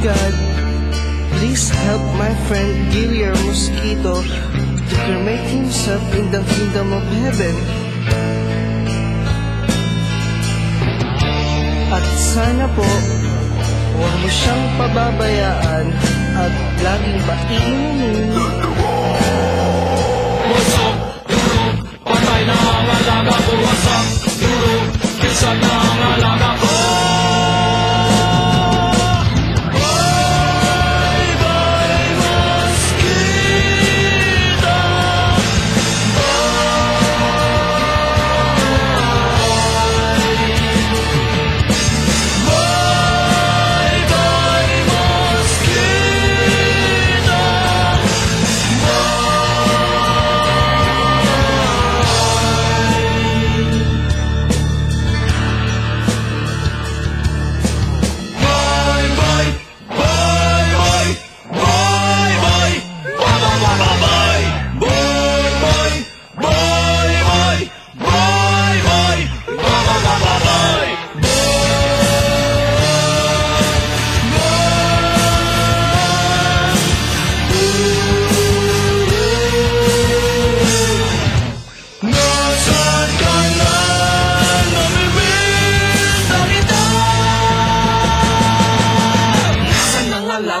God, please help my friend Gillier Mosquito to cremate himself in the kingdom of heaven. At sana po, huwag mo siyang pababayaan at laging paingin.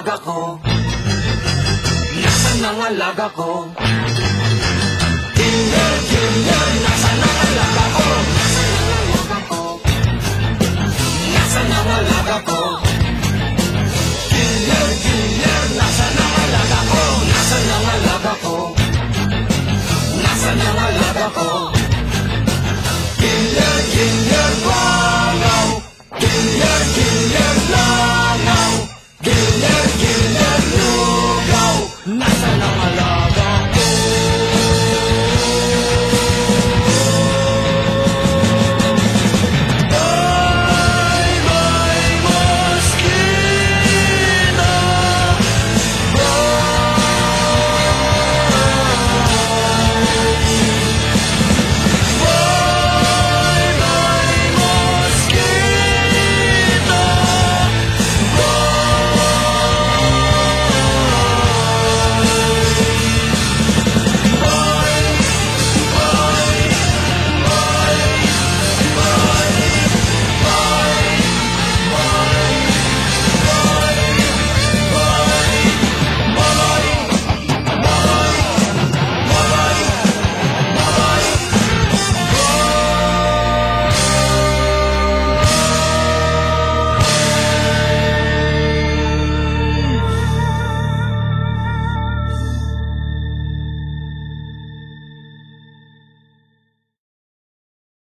Alaga ko? Nasaan ang alaga ko? Kinder, kinder, nasaan ang alaga ko? Nasaan ang alaga ko? Kinder,